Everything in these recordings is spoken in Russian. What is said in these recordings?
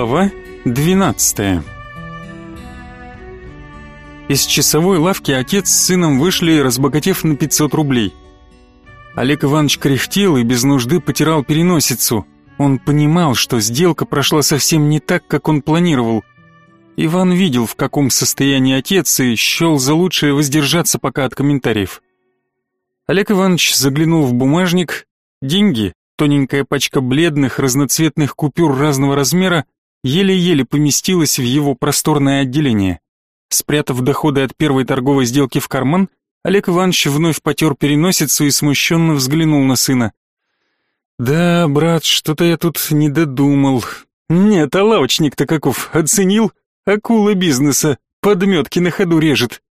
Глава 12 Из часовой лавки отец с сыном вышли, разбогатев на 500 рублей. Олег Иванович кряхтел и без нужды потирал переносицу. Он понимал, что сделка прошла совсем не так, как он планировал. Иван видел, в каком состоянии отец, и счел за лучшее воздержаться пока от комментариев. Олег Иванович заглянул в бумажник. Деньги, Тоненькая пачка бледных, разноцветных купюр разного размера еле-еле поместилась в его просторное отделение. Спрятав доходы от первой торговой сделки в карман, Олег Иванович вновь потер переносицу и смущенно взглянул на сына. «Да, брат, что-то я тут не додумал. Нет, а лавочник-то каков, оценил? Акула бизнеса, подметки на ходу режет».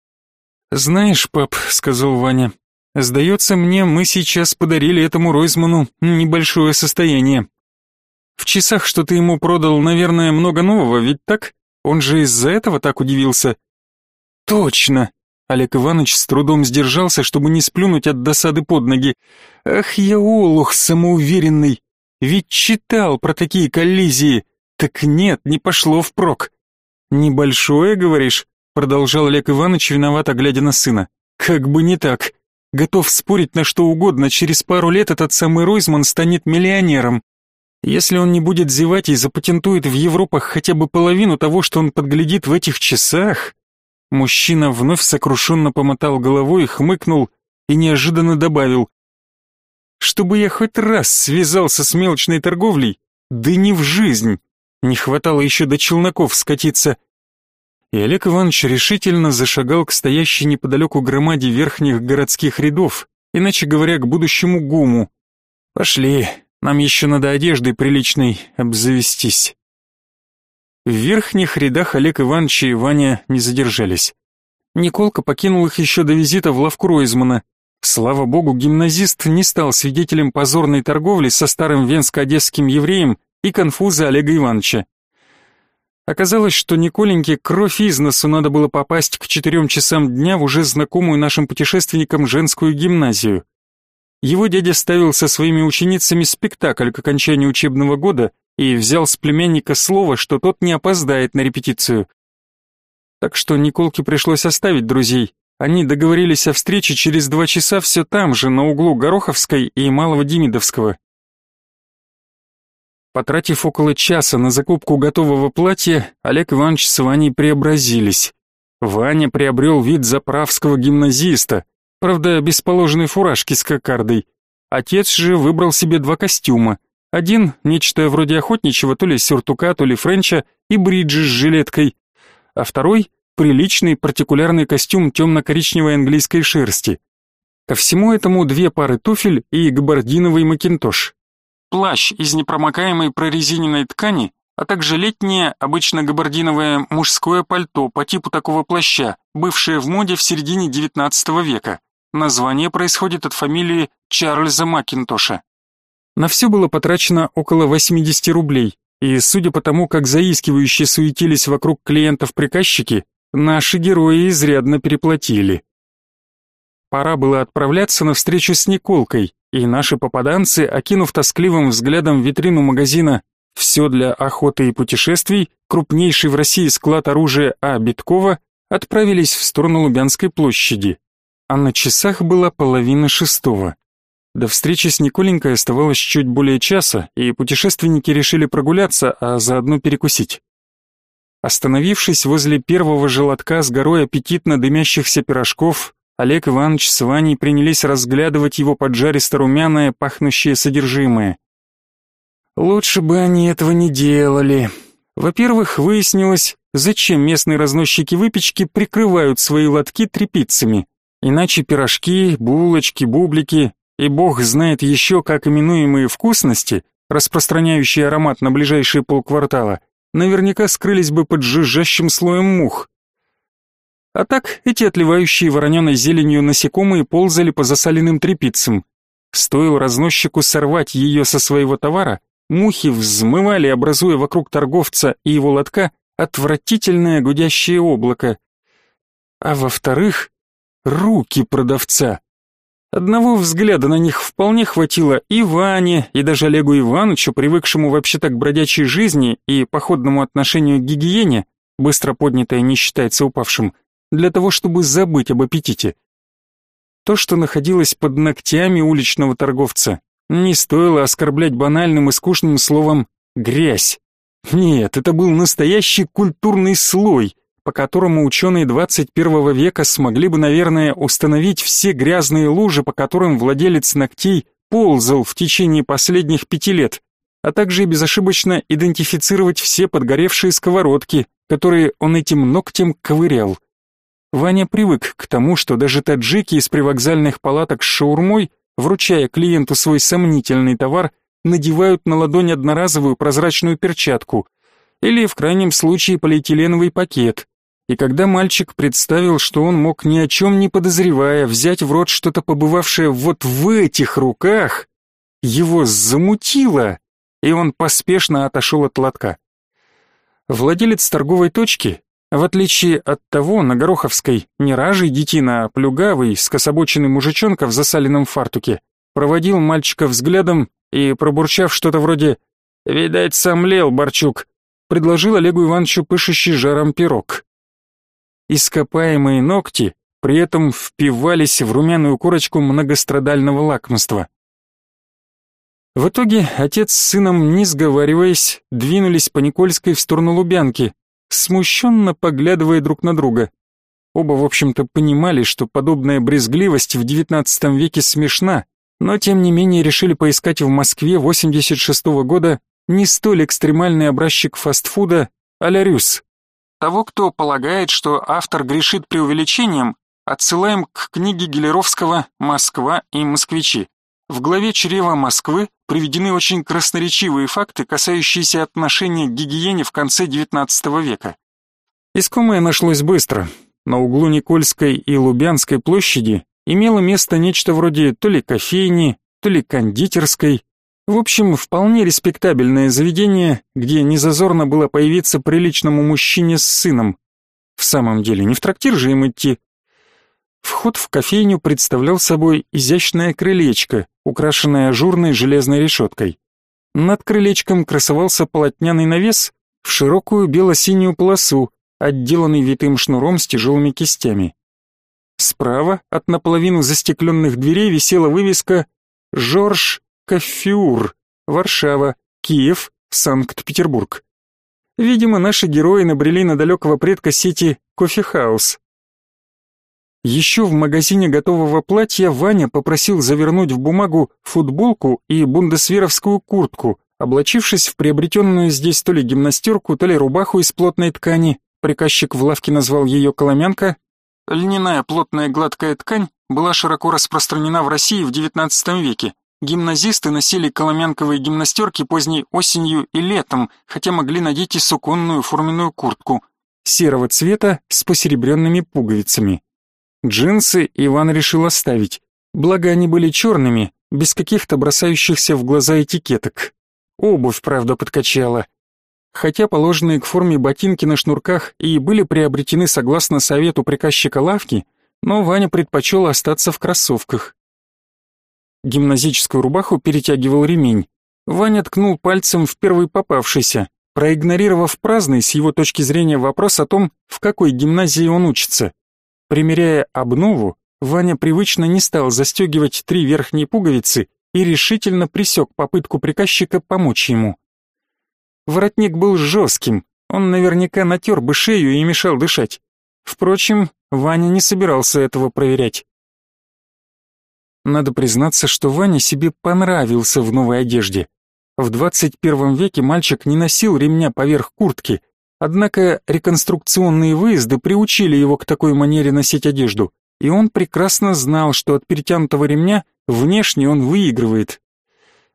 «Знаешь, пап», — сказал Ваня, Сдается мне, мы сейчас подарили этому Ройзману небольшое состояние. В часах, что ты ему продал, наверное, много нового, ведь так? Он же из-за этого так удивился. Точно. Олег Иванович с трудом сдержался, чтобы не сплюнуть от досады под ноги. Ах, я олух самоуверенный. Ведь читал про такие коллизии. Так нет, не пошло впрок. Небольшое, говоришь? Продолжал Олег Иванович, виновато глядя на сына. Как бы не так. Готов спорить на что угодно, через пару лет этот самый Ройзман станет миллионером. Если он не будет зевать и запатентует в Европах хотя бы половину того, что он подглядит в этих часах... Мужчина вновь сокрушенно помотал головой, хмыкнул и неожиданно добавил. «Чтобы я хоть раз связался с мелочной торговлей, да не в жизнь. Не хватало еще до челноков скатиться и Олег Иванович решительно зашагал к стоящей неподалеку громаде верхних городских рядов, иначе говоря, к будущему ГУМу. «Пошли, нам еще надо одеждой приличной обзавестись». В верхних рядах Олег Иванович и Ваня не задержались. Николка покинул их еще до визита в лавку Ройзмана. Слава богу, гимназист не стал свидетелем позорной торговли со старым венско-одесским евреем и конфуза Олега Ивановича. Оказалось, что Николеньке кровь из носу надо было попасть к четырем часам дня в уже знакомую нашим путешественникам женскую гимназию. Его дядя ставил со своими ученицами спектакль к окончанию учебного года и взял с племянника слово, что тот не опоздает на репетицию. Так что Николке пришлось оставить друзей. Они договорились о встрече через два часа все там же, на углу Гороховской и Малого Демидовского. Потратив около часа на закупку готового платья, Олег Иванович с Ваней преобразились. Ваня приобрел вид заправского гимназиста, правда, без положенной фуражки с кокардой. Отец же выбрал себе два костюма. Один, нечто вроде охотничьего, то ли сюртука, то ли френча, и бриджи с жилеткой. А второй — приличный партикулярный костюм темно-коричневой английской шерсти. Ко всему этому две пары туфель и габардиновый макинтош плащ из непромокаемой прорезиненной ткани, а также летнее, обычно габардиновое мужское пальто по типу такого плаща, бывшее в моде в середине XIX века. Название происходит от фамилии Чарльза Макинтоша. На все было потрачено около 80 рублей, и судя по тому, как заискивающе суетились вокруг клиентов приказчики, наши герои изрядно переплатили. Пора было отправляться на встречу с Николкой, и наши попаданцы, окинув тоскливым взглядом витрину магазина «Все для охоты и путешествий», крупнейший в России склад оружия А. Биткова, отправились в сторону Лубянской площади. А на часах была половина шестого. До встречи с Николенькой оставалось чуть более часа, и путешественники решили прогуляться, а заодно перекусить. Остановившись возле первого желатка с горой аппетитно дымящихся пирожков, Олег Иванович с Ваней принялись разглядывать его поджаристо-румяное, пахнущее содержимое. Лучше бы они этого не делали. Во-первых, выяснилось, зачем местные разносчики выпечки прикрывают свои лотки тряпицами. Иначе пирожки, булочки, бублики и бог знает еще как именуемые вкусности, распространяющие аромат на ближайшие полквартала, наверняка скрылись бы под жужжащим слоем мух. А так эти отливающие вороненой зеленью насекомые ползали по засаленным тряпицам. Стоило разносчику сорвать ее со своего товара, мухи взмывали, образуя вокруг торговца и его лотка отвратительное гудящее облако. А во-вторых, руки продавца. Одного взгляда на них вполне хватило и Ване, и даже Олегу Ивановичу, привыкшему вообще-то к бродячей жизни и походному отношению к гигиене, быстро поднятое не считается упавшим, для того, чтобы забыть об аппетите. То, что находилось под ногтями уличного торговца, не стоило оскорблять банальным и скучным словом «грязь». Нет, это был настоящий культурный слой, по которому ученые 21 века смогли бы, наверное, установить все грязные лужи, по которым владелец ногтей ползал в течение последних пяти лет, а также безошибочно идентифицировать все подгоревшие сковородки, которые он этим ногтем ковырял. Ваня привык к тому, что даже таджики из привокзальных палаток с шаурмой, вручая клиенту свой сомнительный товар, надевают на ладонь одноразовую прозрачную перчатку или, в крайнем случае, полиэтиленовый пакет. И когда мальчик представил, что он мог ни о чем не подозревая взять в рот что-то побывавшее вот в этих руках, его замутило, и он поспешно отошел от лотка. Владелец торговой точки, в отличие от того, на Гороховской, не ражий детина, а плюгавый, скособоченный мужичонка в засаленном фартуке, проводил мальчика взглядом и, пробурчав что-то вроде «Видать, сомлел, Борчук», предложил Олегу Ивановичу пышущий жаром пирог. Ископаемые ногти при этом впивались в румяную корочку многострадального лакомства. В итоге отец с сыном, не сговариваясь, двинулись по Никольской в сторону Лубянки, смущенно поглядывая друг на друга. Оба, в общем-то, понимали, что подобная брезгливость в XIX веке смешна, но тем не менее решили поискать в Москве 86 -го года не столь экстремальный образчик фастфуда а-ля Рюс. Того, кто полагает, что автор грешит преувеличением, отсылаем к книге Гелеровского «Москва и москвичи». В главе «Чрева Москвы» приведены очень красноречивые факты, касающиеся отношения к гигиене в конце XIX века. Искомое нашлось быстро. На углу Никольской и Лубянской площади имело место нечто вроде то ли кофейни, то ли кондитерской. В общем, вполне респектабельное заведение, где незазорно было появиться приличному мужчине с сыном. В самом деле, не в трактир же им идти. Вход в кофейню представлял собой изящное крылечко, украшенное ажурной железной решеткой. Над крылечком красовался полотняный навес в широкую бело-синюю полосу, отделанный витым шнуром с тяжелыми кистями. Справа от наполовину застекленных дверей висела вывеска «Жорж Кафюр, Варшава, Киев, Санкт-Петербург». Видимо, наши герои набрели на далекого предка сети «Кофехаус». Еще в магазине готового платья Ваня попросил завернуть в бумагу футболку и бундесверовскую куртку, облачившись в приобретенную здесь то ли гимнастерку, то ли рубаху из плотной ткани, приказчик в лавке назвал ее «коломянка», Льняная плотная гладкая ткань была широко распространена в России в XIX веке. Гимназисты носили коломянковые гимнастерки поздней осенью и летом, хотя могли надеть и суконную форменную куртку серого цвета с посеребренными пуговицами. Джинсы Иван решил оставить, благо они были черными, без каких-то бросающихся в глаза этикеток. Обувь, правда, подкачала, Хотя положенные к форме ботинки на шнурках и были приобретены согласно совету приказчика лавки, но Ваня предпочел остаться в кроссовках. Гимназическую рубаху перетягивал ремень. Ваня ткнул пальцем в первый попавшийся, проигнорировав праздный с его точки зрения вопрос о том, в какой гимназии он учится. Примеряя обнову, Ваня привычно не стал застегивать три верхние пуговицы и решительно пресек попытку приказчика помочь ему. Воротник был жестким, он наверняка натер бы шею и мешал дышать. Впрочем, Ваня не собирался этого проверять. Надо признаться, что Ваня себе понравился в новой одежде. В 21 веке мальчик не носил ремня поверх куртки, однако реконструкционные выезды приучили его к такой манере носить одежду, и он прекрасно знал, что от перетянутого ремня внешне он выигрывает.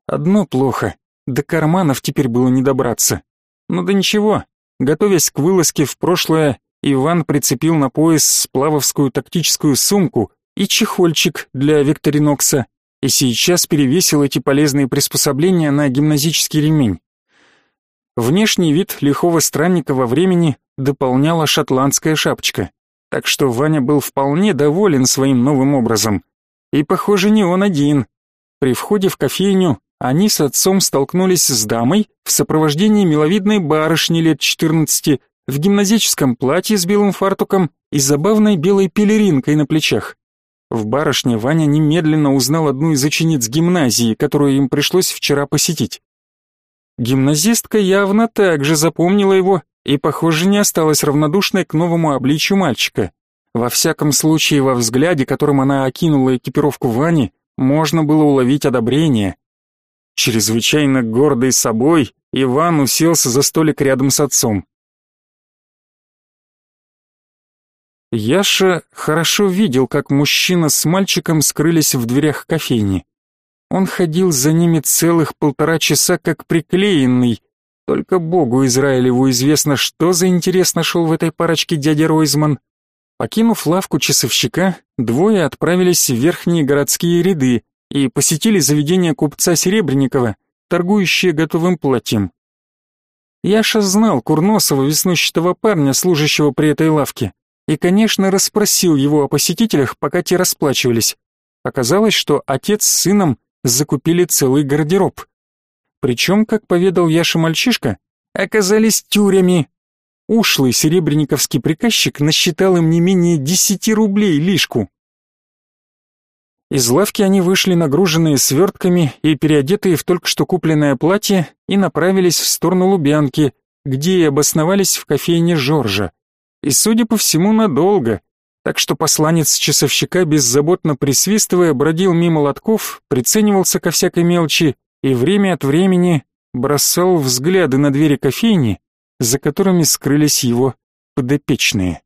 Одно плохо. До карманов теперь было не добраться. Ну да ничего, готовясь к вылазке в прошлое, Иван прицепил на пояс сплавовскую тактическую сумку и чехольчик для Викторинокса, и сейчас перевесил эти полезные приспособления на гимназический ремень. Внешний вид лихого странника во времени дополняла шотландская шапочка, так что Ваня был вполне доволен своим новым образом. И, похоже, не он один. При входе в кофейню они с отцом столкнулись с дамой в сопровождении миловидной барышни лет 14 в гимназическом платье с белым фартуком и забавной белой пелеринкой на плечах. В барышне Ваня немедленно узнал одну из учениц гимназии, которую им пришлось вчера посетить. Гимназистка явно также запомнила его и, похоже, не осталась равнодушной к новому обличию мальчика. Во всяком случае, во взгляде, которым она окинула экипировку Вани, можно было уловить одобрение. Чрезвычайно гордый собой, Иван уселся за столик рядом с отцом. Яша хорошо видел, как мужчина с мальчиком скрылись в дверях кофейни. Он ходил за ними целых полтора часа как приклеенный. Только Богу Израилеву известно, что за интерес нашел в этой парочке дядя Ройзман. Покинув лавку часовщика, двое отправились в верхние городские ряды и посетили заведение купца Серебренникова, торгующее готовым платьем. Яша знал курносого веснущатого парня, служащего при этой лавке, и, конечно, расспросил его о посетителях, пока те расплачивались. Оказалось, что отец с сыном закупили целый гардероб. Причем, как поведал Яша мальчишка, оказались тюрями. Ушлый серебряниковский приказчик насчитал им не менее десяти рублей лишку. Из лавки они вышли нагруженные свертками и переодетые в только что купленное платье и направились в сторону Лубянки, где и обосновались в кофейне Жоржа. И, судя по всему, надолго, так что посланец часовщика, беззаботно присвистывая, бродил мимо лотков, приценивался ко всякой мелочи и время от времени бросал взгляды на двери кофейни, за которыми скрылись его подопечные.